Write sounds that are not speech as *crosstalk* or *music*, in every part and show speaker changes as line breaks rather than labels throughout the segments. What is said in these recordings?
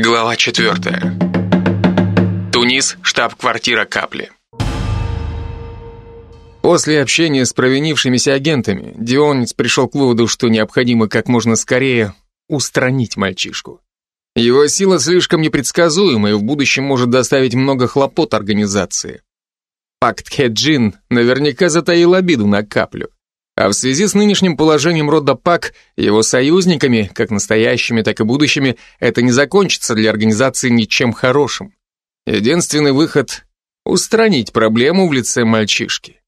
Глава 4. Тунис, штаб-квартира Капли. После общения с провинившимися агентами, Дионис пришел к выводу, что необходимо как можно скорее устранить мальчишку. Его сила слишком непредсказуема и в будущем может доставить много хлопот организации. Пакт Хеджин наверняка затаил обиду на каплю. А в связи с нынешним положением рода Пак, его союзниками, как настоящими, так и будущими, это не закончится для организации ничем хорошим. Единственный выход — устранить проблему в лице мальчишки.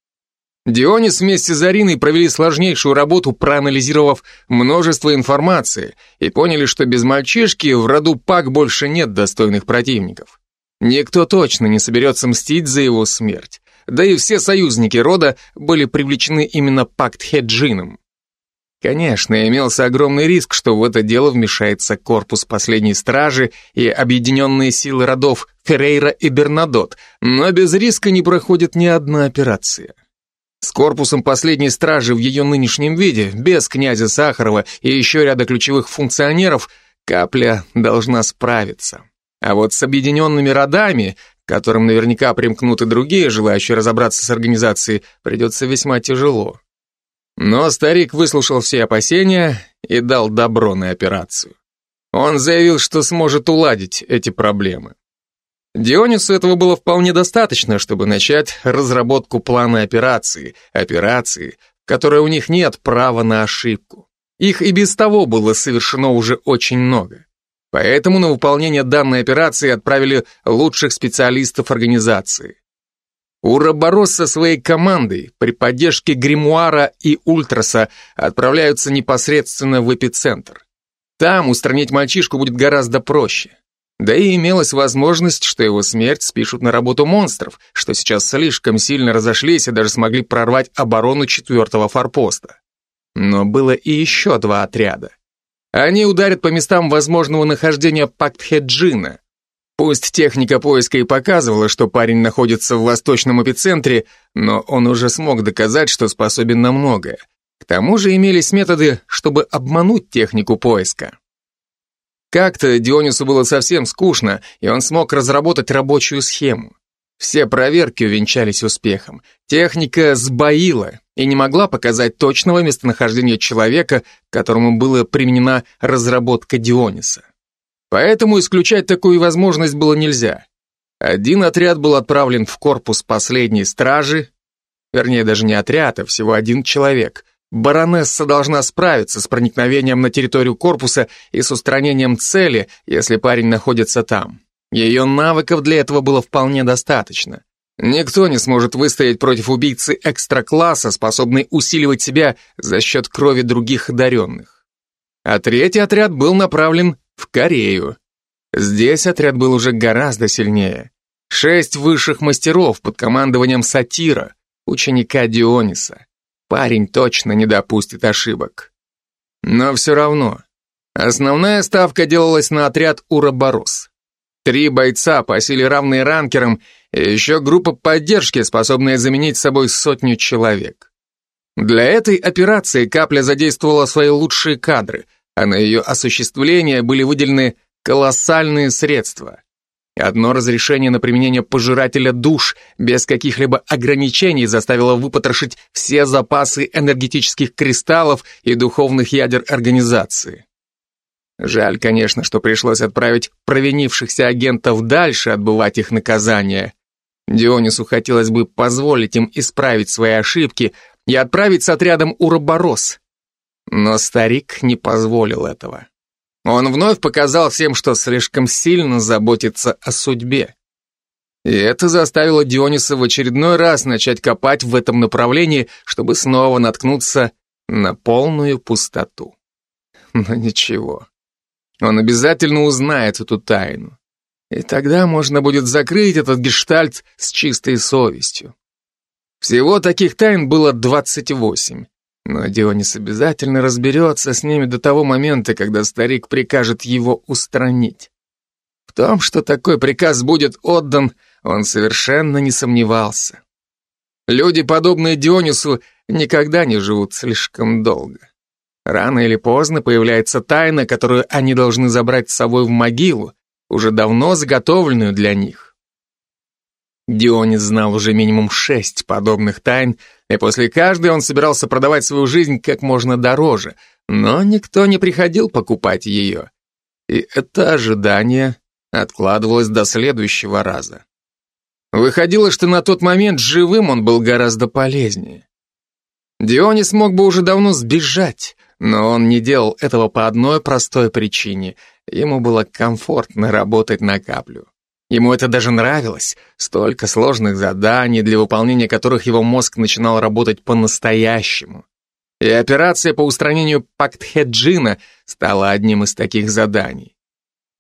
Дионис вместе с Ариной провели сложнейшую работу, проанализировав множество информации, и поняли, что без мальчишки в роду Пак больше нет достойных противников. Никто точно не соберется мстить за его смерть да и все союзники рода были привлечены именно пакт Хеджином. Конечно, имелся огромный риск, что в это дело вмешается корпус последней стражи и объединенные силы родов Феррейра и Бернадот, но без риска не проходит ни одна операция. С корпусом последней стражи в ее нынешнем виде, без князя Сахарова и еще ряда ключевых функционеров, капля должна справиться. А вот с объединенными родами, которым наверняка примкнут и другие, желающие разобраться с организацией, придется весьма тяжело. Но старик выслушал все опасения и дал добро на операцию. Он заявил, что сможет уладить эти проблемы. Дионису этого было вполне достаточно, чтобы начать разработку плана операции, операции, в которой у них нет права на ошибку. Их и без того было совершено уже очень много. Поэтому на выполнение данной операции отправили лучших специалистов организации. Уроборос со своей командой при поддержке Гримуара и Ультраса отправляются непосредственно в эпицентр. Там устранить мальчишку будет гораздо проще. Да и имелась возможность, что его смерть спишут на работу монстров, что сейчас слишком сильно разошлись и даже смогли прорвать оборону четвертого форпоста. Но было и еще два отряда. Они ударят по местам возможного нахождения Пактхеджина. Пусть техника поиска и показывала, что парень находится в восточном эпицентре, но он уже смог доказать, что способен на многое. К тому же имелись методы, чтобы обмануть технику поиска. Как-то Дионису было совсем скучно, и он смог разработать рабочую схему. Все проверки увенчались успехом. Техника сбоила и не могла показать точного местонахождения человека, которому была применена разработка Диониса. Поэтому исключать такую возможность было нельзя. Один отряд был отправлен в корпус последней стражи, вернее, даже не отряд, а всего один человек. Баронесса должна справиться с проникновением на территорию корпуса и с устранением цели, если парень находится там. Ее навыков для этого было вполне достаточно. Никто не сможет выстоять против убийцы экстра-класса, способной усиливать себя за счет крови других одаренных. А третий отряд был направлен в Корею. Здесь отряд был уже гораздо сильнее. Шесть высших мастеров под командованием Сатира, ученика Диониса. Парень точно не допустит ошибок. Но все равно, основная ставка делалась на отряд Уроборос. Три бойца по силе равные ранкерам и еще группа поддержки, способная заменить собой сотню человек. Для этой операции Капля задействовала свои лучшие кадры, а на ее осуществление были выделены колоссальные средства. Одно разрешение на применение пожирателя душ без каких-либо ограничений заставило выпотрошить все запасы энергетических кристаллов и духовных ядер организации. Жаль, конечно, что пришлось отправить провинившихся агентов дальше отбывать их наказание. Дионису хотелось бы позволить им исправить свои ошибки и отправить с отрядом Уроборос. Но старик не позволил этого. Он вновь показал всем, что слишком сильно заботится о судьбе. И это заставило Диониса в очередной раз начать копать в этом направлении, чтобы снова наткнуться на полную пустоту. Но ничего. Он обязательно узнает эту тайну. И тогда можно будет закрыть этот гештальт с чистой совестью. Всего таких тайн было 28, но Дионис обязательно разберется с ними до того момента, когда старик прикажет его устранить. В том, что такой приказ будет отдан, он совершенно не сомневался. Люди, подобные Дионису, никогда не живут слишком долго. Рано или поздно появляется тайна, которую они должны забрать с собой в могилу, уже давно заготовленную для них. Дионис знал уже минимум шесть подобных тайн, и после каждой он собирался продавать свою жизнь как можно дороже, но никто не приходил покупать ее. И это ожидание откладывалось до следующего раза. Выходило, что на тот момент живым он был гораздо полезнее. Дионис мог бы уже давно сбежать, но он не делал этого по одной простой причине. Ему было комфортно работать на каплю. Ему это даже нравилось. Столько сложных заданий, для выполнения которых его мозг начинал работать по-настоящему. И операция по устранению Пактхеджина стала одним из таких заданий.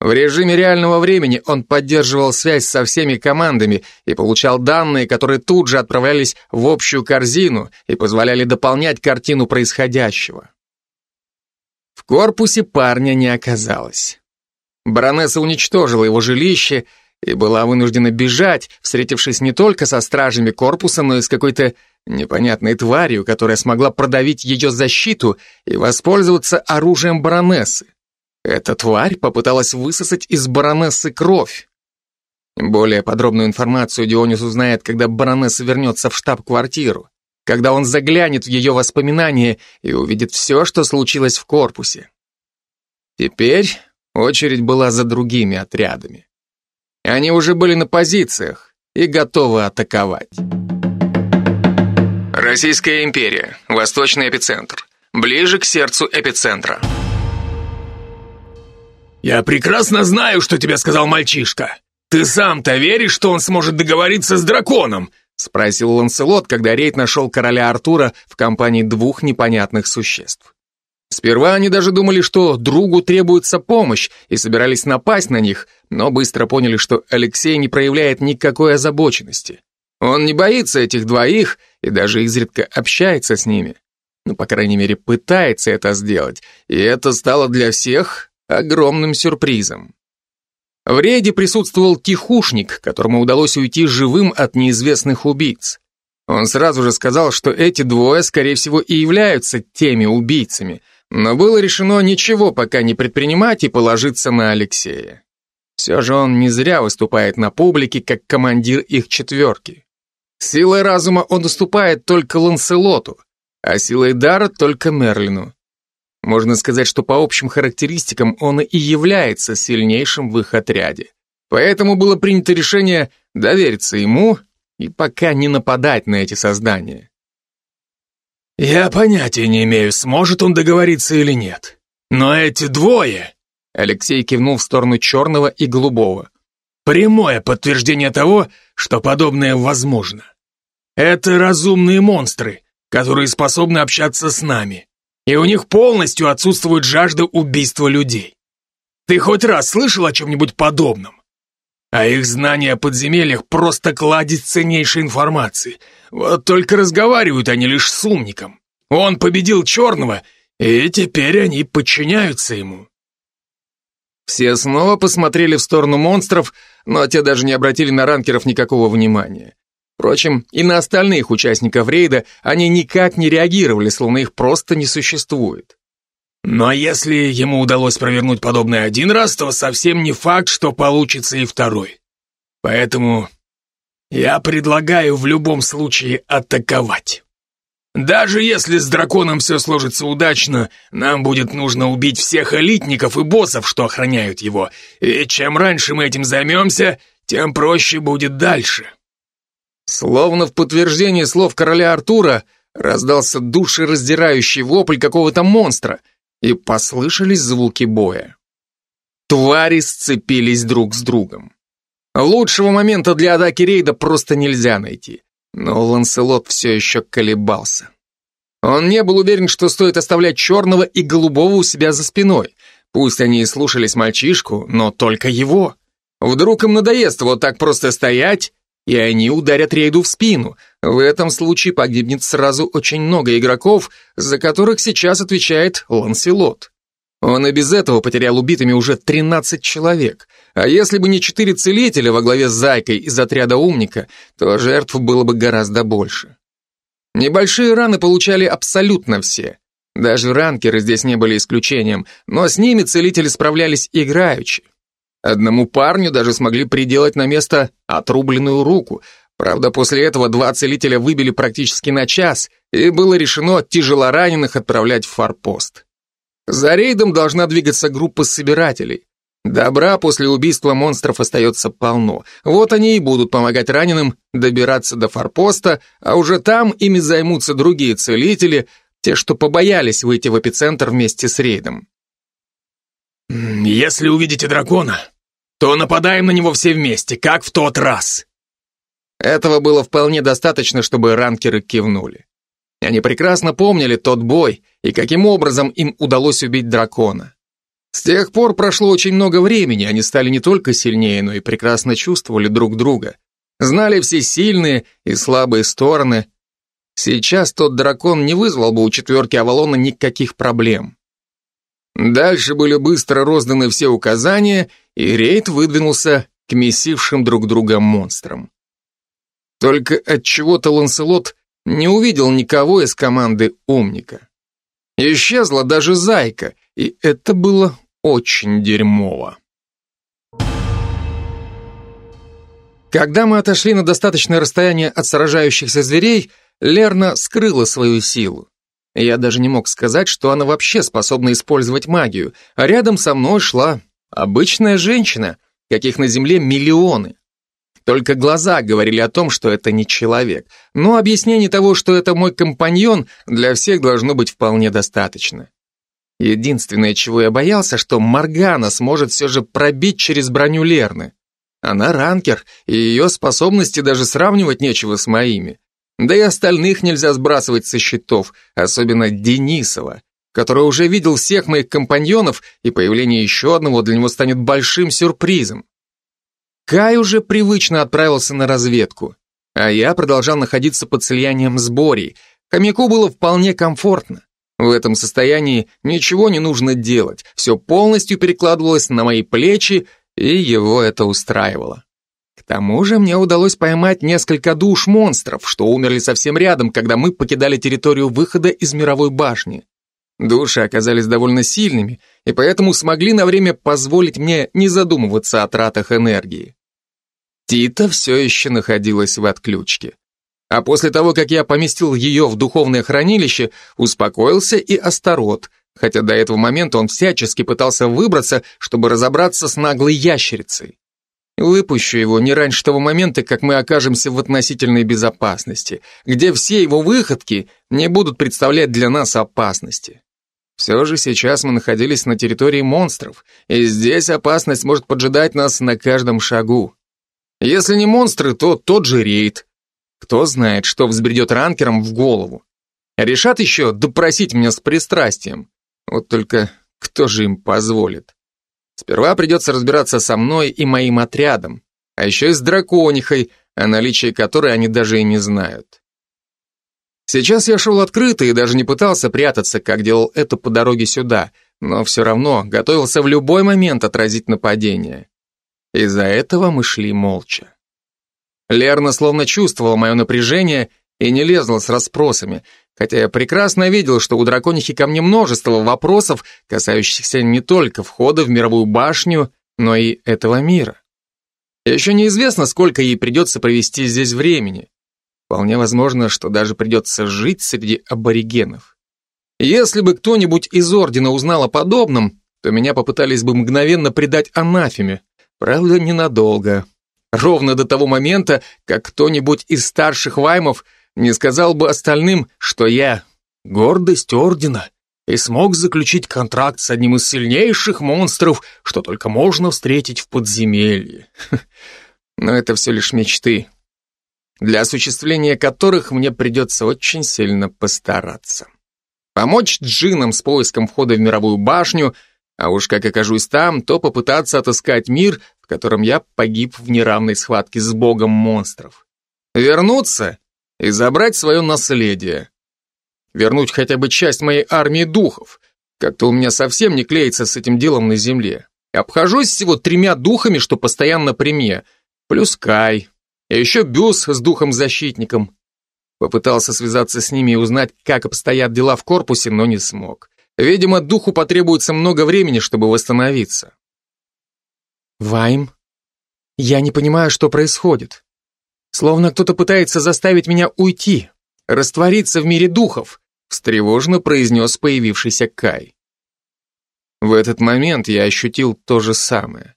В режиме реального времени он поддерживал связь со всеми командами и получал данные, которые тут же отправлялись в общую корзину и позволяли дополнять картину происходящего. В корпусе парня не оказалось. Баронесса уничтожила его жилище и была вынуждена бежать, встретившись не только со стражами корпуса, но и с какой-то непонятной тварью, которая смогла продавить ее защиту и воспользоваться оружием баронессы. Эта тварь попыталась высосать из баронессы кровь. Более подробную информацию Дионис узнает, когда баронесса вернется в штаб-квартиру, когда он заглянет в ее воспоминания и увидит все, что случилось в корпусе. Теперь очередь была за другими отрядами. Они уже были на позициях и готовы атаковать. Российская империя, восточный эпицентр, ближе к сердцу эпицентра.
«Я прекрасно знаю, что тебе сказал мальчишка. Ты сам-то веришь, что он сможет договориться с драконом?»
Спросил Ланселот, когда рейд нашел короля Артура в компании двух непонятных существ. Сперва они даже думали, что другу требуется помощь, и собирались напасть на них, но быстро поняли, что Алексей не проявляет никакой озабоченности. Он не боится этих двоих и даже изредка общается с ними. Ну, по крайней мере, пытается это сделать, и это стало для всех огромным сюрпризом. В рейде присутствовал тихушник, которому удалось уйти живым от неизвестных убийц. Он сразу же сказал, что эти двое, скорее всего, и являются теми убийцами, но было решено ничего пока не предпринимать и положиться на Алексея. Все же он не зря выступает на публике как командир их четверки. Силой разума он уступает только Ланселоту, а силой дара только Мерлину. Можно сказать, что по общим характеристикам он и является сильнейшим в их отряде. Поэтому было принято решение довериться ему и пока не нападать на эти создания.
«Я понятия не имею, сможет он договориться или нет. Но эти двое...»
Алексей кивнул в сторону черного и голубого.
«Прямое подтверждение того, что подобное возможно. Это разумные монстры, которые способны общаться с нами и у них полностью отсутствует жажда убийства людей. Ты хоть раз слышал о чем-нибудь подобном? А их знания о подземельях просто кладезь ценнейшей информации. Вот только разговаривают они лишь с умником. Он победил черного, и теперь они подчиняются ему.
Все снова посмотрели в сторону монстров, но те даже не обратили на ранкеров никакого внимания. Впрочем, и на остальных участников рейда они никак не реагировали, словно их просто не существует.
Но если ему удалось провернуть подобное один раз, то совсем не факт, что получится и второй. Поэтому я предлагаю в любом случае атаковать. Даже если с драконом все сложится удачно, нам будет нужно убить всех элитников и боссов, что охраняют его, и чем раньше мы этим займемся, тем проще будет дальше.
Словно в подтверждение слов короля Артура раздался душераздирающий вопль какого-то монстра, и послышались звуки боя. Твари сцепились друг с другом. Лучшего момента для атаки рейда просто нельзя найти, но Ланселот все еще колебался. Он не был уверен, что стоит оставлять черного и голубого у себя за спиной. Пусть они и слушались мальчишку, но только его. Вдруг им надоест вот так просто стоять и они ударят рейду в спину. В этом случае погибнет сразу очень много игроков, за которых сейчас отвечает Ланселот. Он и без этого потерял убитыми уже 13 человек. А если бы не четыре целителя во главе с Зайкой из отряда умника, то жертв было бы гораздо больше. Небольшие раны получали абсолютно все. Даже ранкеры здесь не были исключением, но с ними целители справлялись играючи. Одному парню даже смогли приделать на место отрубленную руку. Правда, после этого два целителя выбили практически на час, и было решено тяжелораненых отправлять в форпост. За рейдом должна двигаться группа собирателей. Добра после убийства монстров остается полно. Вот они и будут помогать раненым добираться до форпоста, а уже там ими займутся другие целители, те, что побоялись выйти в эпицентр вместе с рейдом.
«Если увидите дракона, то нападаем на него все вместе, как в тот раз».
Этого было вполне достаточно, чтобы ранкеры кивнули. Они прекрасно помнили тот бой и каким образом им удалось убить дракона. С тех пор прошло очень много времени, они стали не только сильнее, но и прекрасно чувствовали друг друга. Знали все сильные и слабые стороны. Сейчас тот дракон не вызвал бы у четверки Авалона никаких проблем. Дальше были быстро розданы все указания, и рейд выдвинулся к месившим друг друга монстрам. Только от чего-то Ланселот не увидел никого из команды умника. Исчезла даже зайка, и это было очень дерьмово. Когда мы отошли на достаточное расстояние от сражающихся зверей, Лерна скрыла свою силу. Я даже не мог сказать, что она вообще способна использовать магию, а рядом со мной шла обычная женщина, каких на Земле миллионы. Только глаза говорили о том, что это не человек, но объяснение того, что это мой компаньон, для всех должно быть вполне достаточно. Единственное, чего я боялся, что Моргана сможет все же пробить через броню Лерны. Она ранкер, и ее способности даже сравнивать нечего с моими. Да и остальных нельзя сбрасывать со счетов, особенно Денисова, который уже видел всех моих компаньонов, и появление еще одного для него станет большим сюрпризом. Кай уже привычно отправился на разведку, а я продолжал находиться под слиянием с Борей. Хомяку было вполне комфортно. В этом состоянии ничего не нужно делать, все полностью перекладывалось на мои плечи, и его это устраивало. Тому же мне удалось поймать несколько душ монстров, что умерли совсем рядом, когда мы покидали территорию выхода из мировой башни. Души оказались довольно сильными, и поэтому смогли на время позволить мне не задумываться о тратах энергии. Тита все еще находилась в отключке. А после того, как я поместил ее в духовное хранилище, успокоился и Астарот, хотя до этого момента он всячески пытался выбраться, чтобы разобраться с наглой ящерицей. Выпущу его не раньше того момента, как мы окажемся в относительной безопасности, где все его выходки не будут представлять для нас опасности. Все же сейчас мы находились на территории монстров, и здесь опасность может поджидать нас на каждом шагу. Если не монстры, то тот же рейд. Кто знает, что взбредет ранкерам в голову. Решат еще допросить меня с пристрастием. Вот только кто же им позволит? Сперва придется разбираться со мной и моим отрядом, а еще и с драконихой, о наличии которой они даже и не знают. Сейчас я шел открыто и даже не пытался прятаться, как делал это по дороге сюда, но все равно готовился в любой момент отразить нападение. Из-за этого мы шли молча. Лерна словно чувствовала мое напряжение и не лезла с расспросами, хотя я прекрасно видел, что у драконихи ко мне множество вопросов, касающихся не только входа в мировую башню, но и этого мира. Еще неизвестно, сколько ей придется провести здесь времени. Вполне возможно, что даже придется жить среди аборигенов. Если бы кто-нибудь из Ордена узнал о подобном, то меня попытались бы мгновенно предать анафеме, правда, ненадолго. Ровно до того момента, как кто-нибудь из старших ваймов – не сказал бы остальным, что я гордость ордена и смог заключить контракт с одним из сильнейших монстров, что только можно встретить в подземелье. *laughs* Но это все лишь мечты, для осуществления которых мне придется очень сильно постараться. Помочь джинам с поиском входа в мировую башню, а уж как окажусь там, то попытаться отыскать мир, в котором я погиб в неравной схватке с богом монстров. Вернуться и забрать свое наследие. Вернуть хотя бы часть моей армии духов. Как-то у меня совсем не клеится с этим делом на земле. Обхожусь всего тремя духами, что постоянно при мне, плюс Кай, и еще Бюс с духом-защитником. Попытался связаться с ними и узнать, как обстоят дела в корпусе, но не смог. Видимо, духу потребуется много времени, чтобы восстановиться. Вайм, я не понимаю, что происходит. Словно кто-то пытается заставить меня уйти, раствориться в мире духов, встревожно произнес появившийся Кай. В этот момент я ощутил то же самое.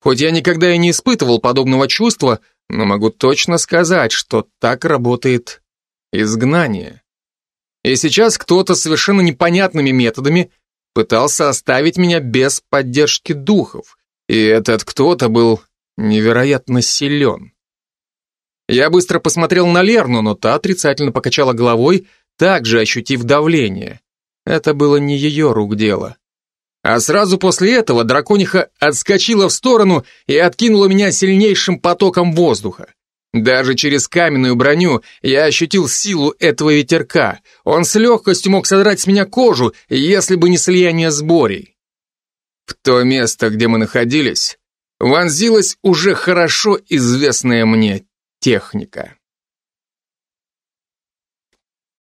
Хоть я никогда и не испытывал подобного чувства, но могу точно сказать, что так работает изгнание. И сейчас кто-то совершенно непонятными методами пытался оставить меня без поддержки духов, и этот кто-то был невероятно силен. Я быстро посмотрел на Лерну, но та отрицательно покачала головой, также ощутив давление. Это было не ее рук дело. А сразу после этого дракониха отскочила в сторону и откинула меня сильнейшим потоком воздуха. Даже через каменную броню я ощутил силу этого ветерка. Он с легкостью мог содрать с меня кожу, если бы не слияние с Борей. В то место, где мы находились, вонзилась уже хорошо известная мне техника.